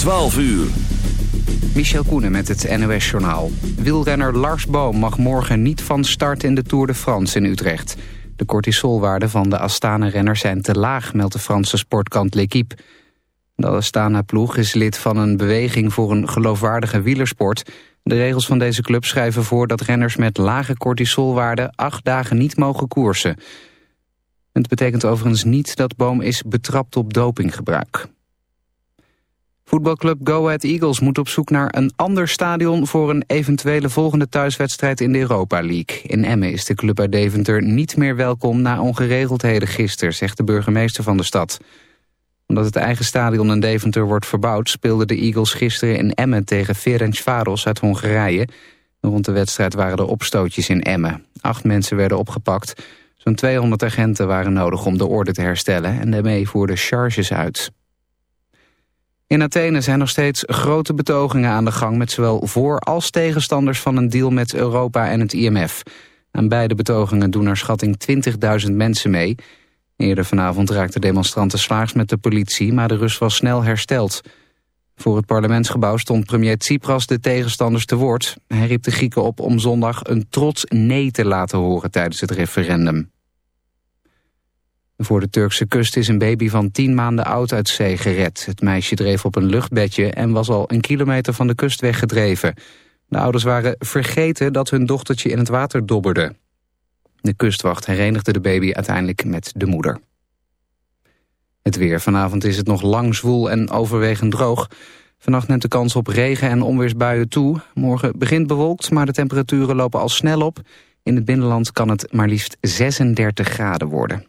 12 uur. Michel Koenen met het NOS-journaal. Wielrenner Lars Boom mag morgen niet van start in de Tour de France in Utrecht. De cortisolwaarden van de Astana-renners zijn te laag, meldt de Franse sportkant L'Equipe. De Astana-ploeg is lid van een beweging voor een geloofwaardige wielersport. De regels van deze club schrijven voor dat renners met lage cortisolwaarden acht dagen niet mogen koersen. Het betekent overigens niet dat Boom is betrapt op dopinggebruik. Voetbalclub Go Ahead Eagles moet op zoek naar een ander stadion... voor een eventuele volgende thuiswedstrijd in de Europa League. In Emmen is de club uit Deventer niet meer welkom na ongeregeldheden gisteren... zegt de burgemeester van de stad. Omdat het eigen stadion in Deventer wordt verbouwd... speelden de Eagles gisteren in Emmen tegen Ferencvaros uit Hongarije. Rond de wedstrijd waren er opstootjes in Emmen. Acht mensen werden opgepakt. Zo'n 200 agenten waren nodig om de orde te herstellen... en daarmee voerden charges uit. In Athene zijn nog steeds grote betogingen aan de gang... met zowel voor- als tegenstanders van een deal met Europa en het IMF. Aan beide betogingen doen naar schatting 20.000 mensen mee. Eerder vanavond raakten demonstranten slaags met de politie... maar de rust was snel hersteld. Voor het parlementsgebouw stond premier Tsipras de tegenstanders te woord. Hij riep de Grieken op om zondag een trots nee te laten horen tijdens het referendum. Voor de Turkse kust is een baby van 10 maanden oud uit zee gered. Het meisje dreef op een luchtbedje en was al een kilometer van de kust weggedreven. De ouders waren vergeten dat hun dochtertje in het water dobberde. De kustwacht herenigde de baby uiteindelijk met de moeder. Het weer. Vanavond is het nog lang zwoel en overwegend droog. Vannacht neemt de kans op regen en onweersbuien toe. Morgen begint bewolkt, maar de temperaturen lopen al snel op. In het binnenland kan het maar liefst 36 graden worden.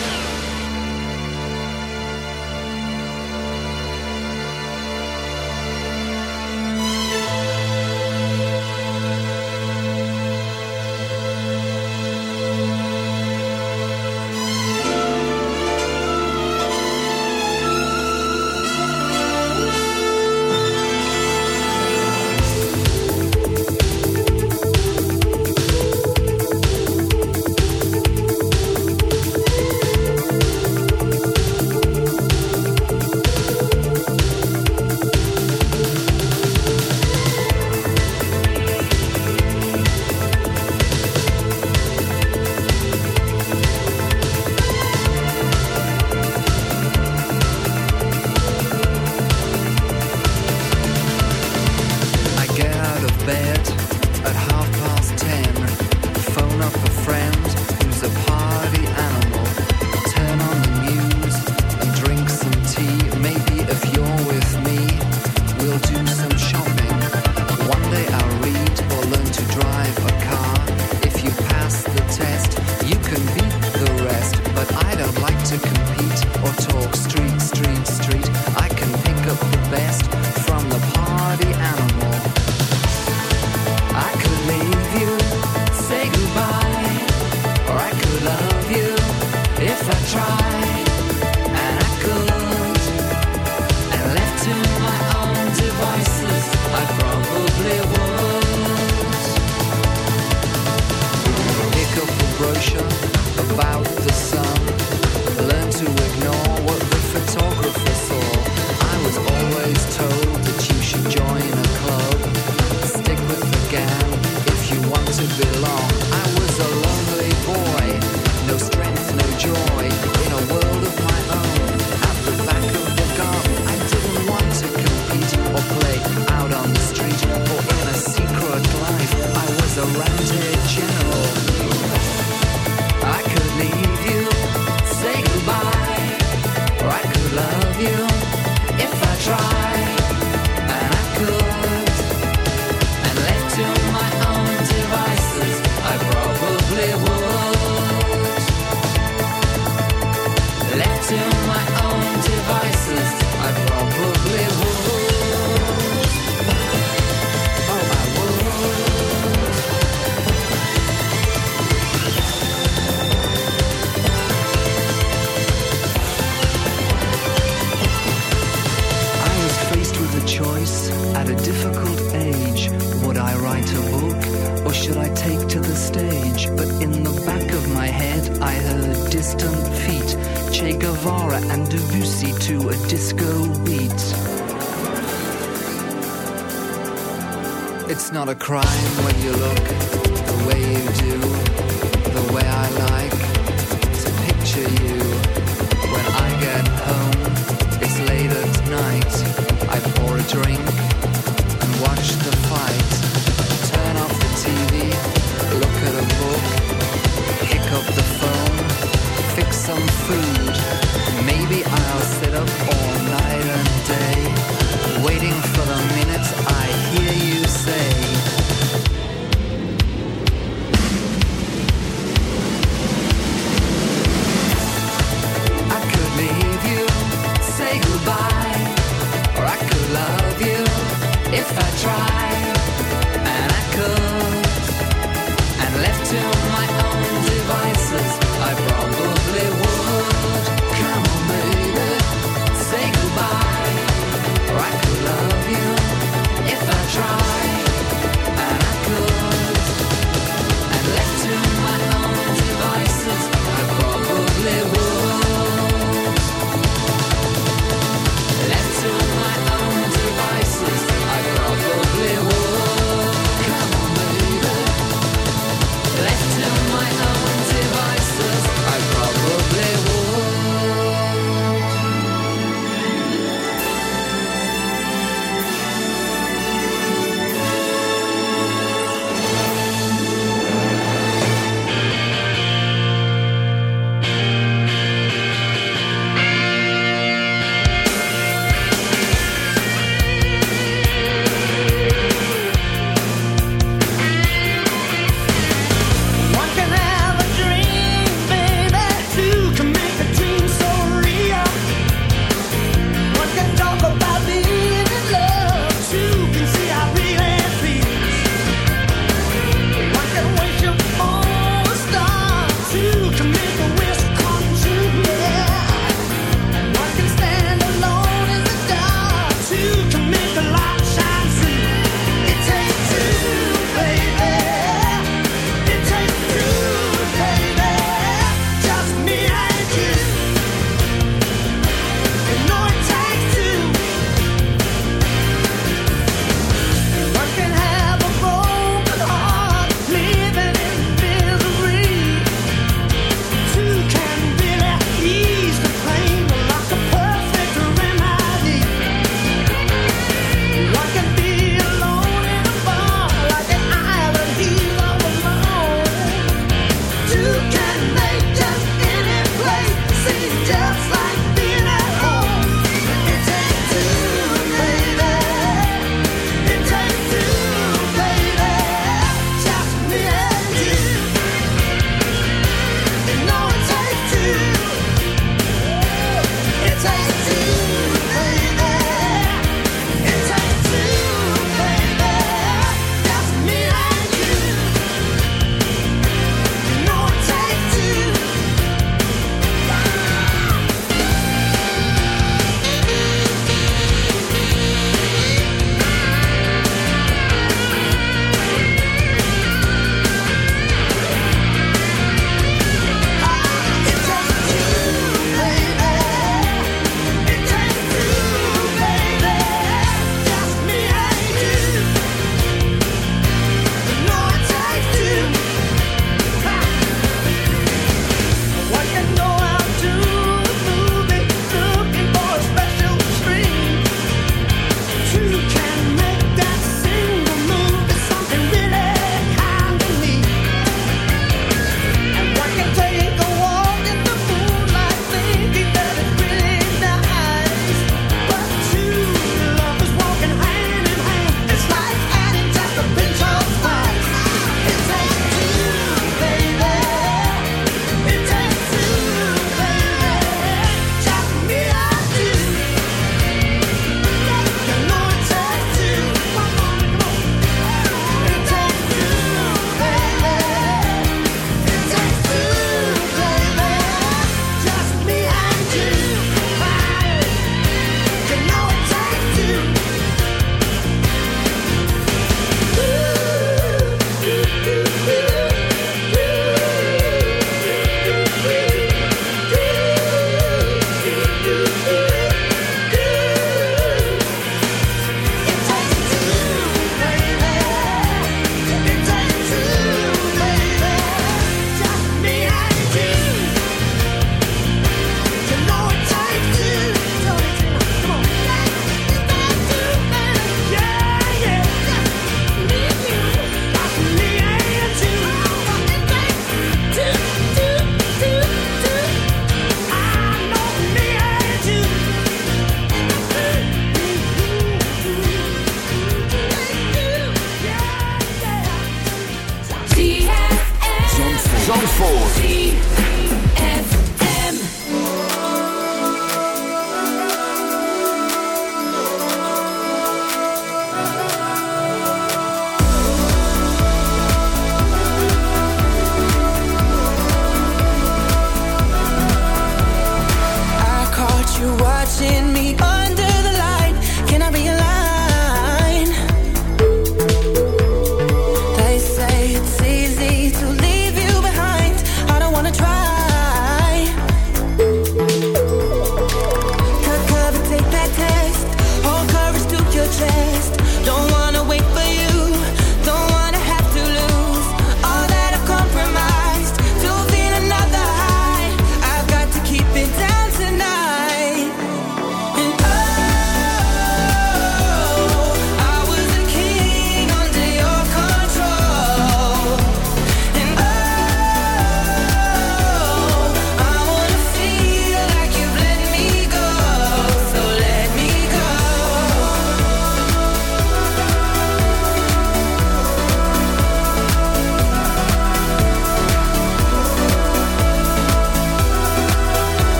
Some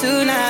tonight.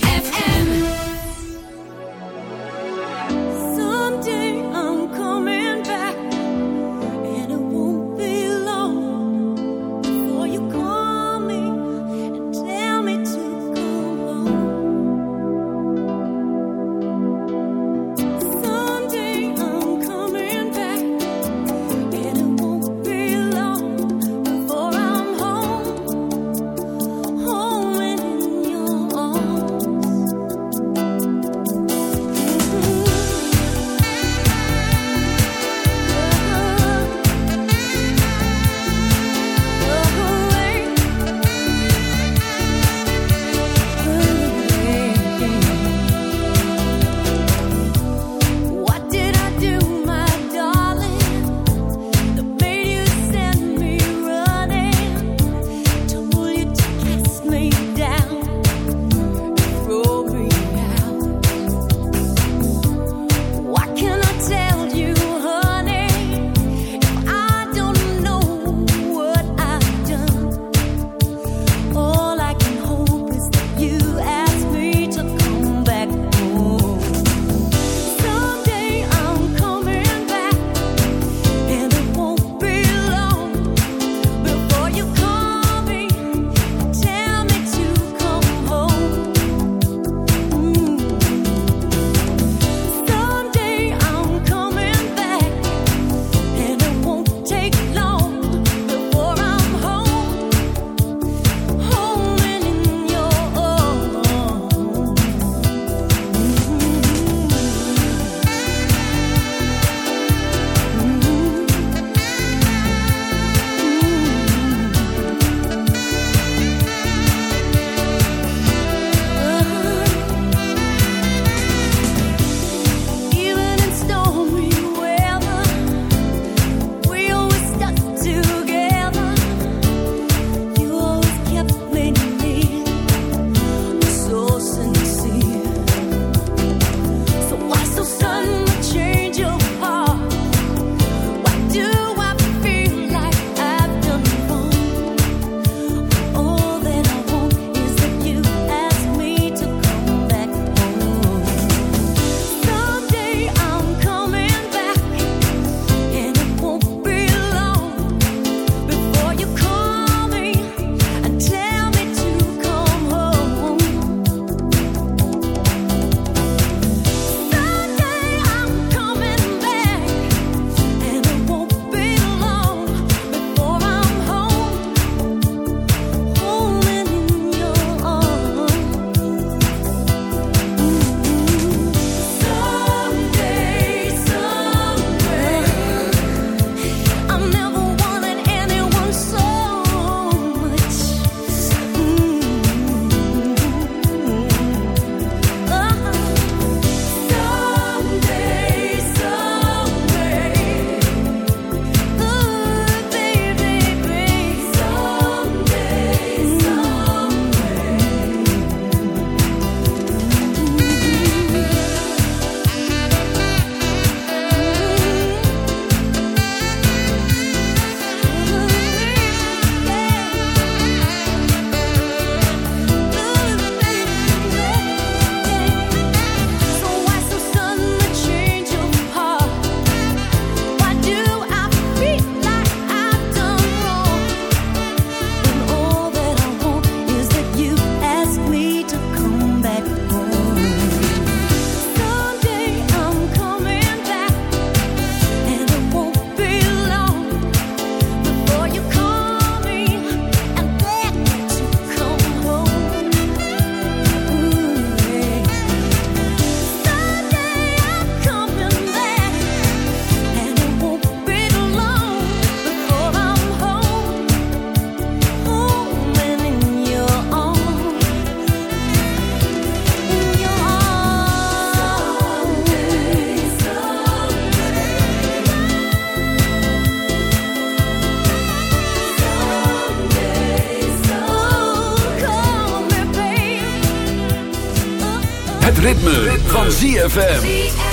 Het ritme, van ZFM.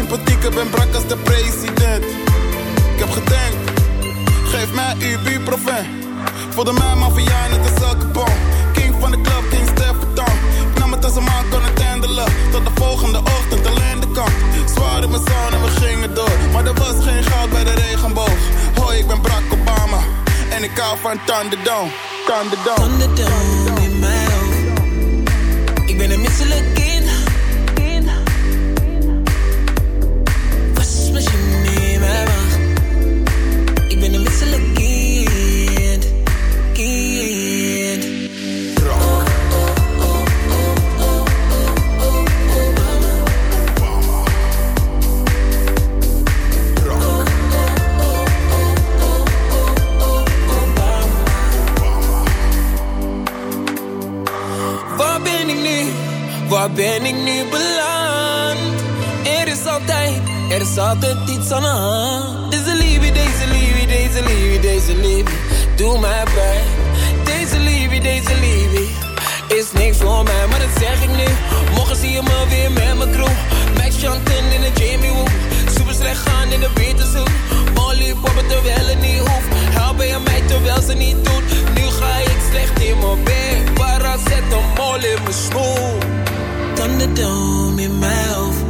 Ik ben brak als de president. Ik heb gedenkt, geef mij uw buurproven. Voelde mij maffia net als elke. King van de club, King Stefan. Ik nam het als een man kon het handelen. Tot de volgende ochtend alleen de kant. Zwaar in mijn zon we gingen door. Maar er was geen goud bij de regenboog. Hoi, ik ben Barack Obama. En ik hou van. Thunderdome. Thunderdome altijd iets aan de hand. Deze liefde, deze liefde, deze liefde, deze liefde, doe mij pijn. Deze liefde, deze liefde, is niks voor mij, maar dat zeg ik nu. Morgen zie je me weer met mijn crew. Max Chanten in een Jamie Woo. Super slecht gaan in de Beterzoek. Molly poppen terwijl het niet hoeft. Helpen je mij terwijl ze niet doet. Nu ga ik slecht in mijn bed. Para zet een mol in mijn schoen. Thunderdome in mijn hoofd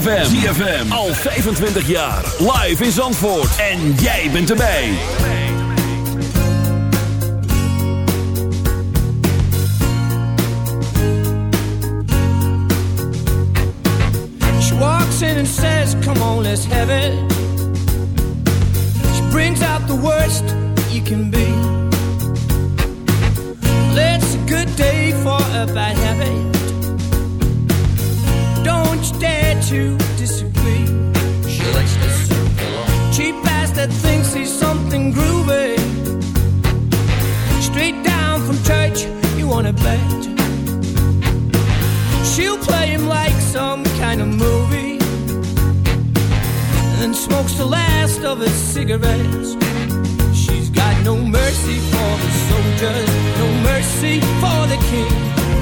ZFM. ZFM. Al 25 jaar. Live in Zandvoort. En jij bent erbij. She walks in and says, Come on, let's have it. She brings out the worst you can be. Well, it's a good day for a bad habit. Don't you dare to disagree. She likes to circle Cheap ass that thinks he's something groovy. Straight down from church, you wanna bet. She'll play him like some kind of movie And smokes the last of his cigarettes She's got no mercy for the soldiers No mercy for the king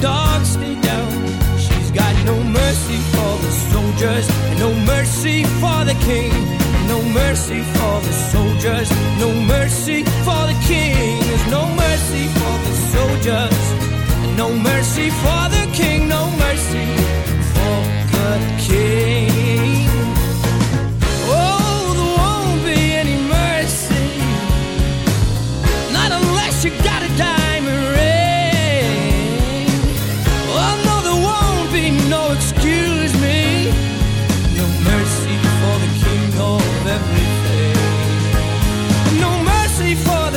dog, stay down. She's got no mercy for the soldiers, no mercy for the king. No mercy for the soldiers, no mercy for the king. There's no mercy for the soldiers. No mercy for the king, no mercy for the king. Oh, there won't be any mercy, not unless you got a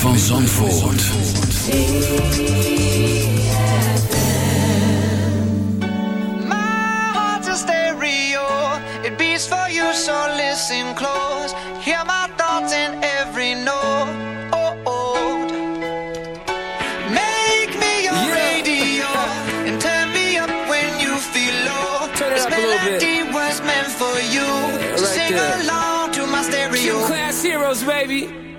van Zandvoort. My heart's a stereo. It beats for you, so listen close.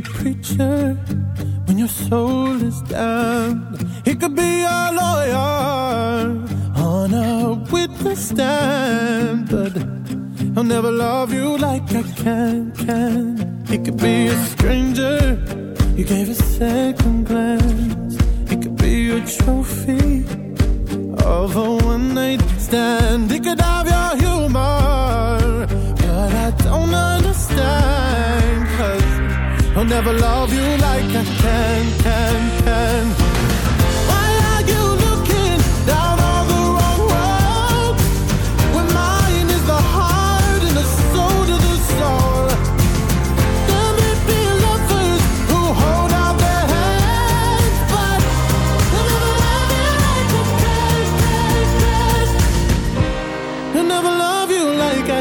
preacher.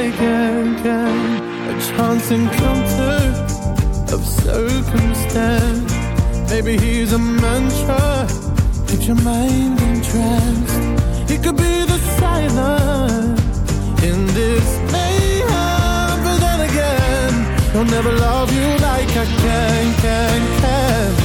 again, again A chance encounter of circumstance. Maybe he's a mantra Get your mind entranced. He could be the silence in this mayhem But then again He'll never love you like I can, can, can.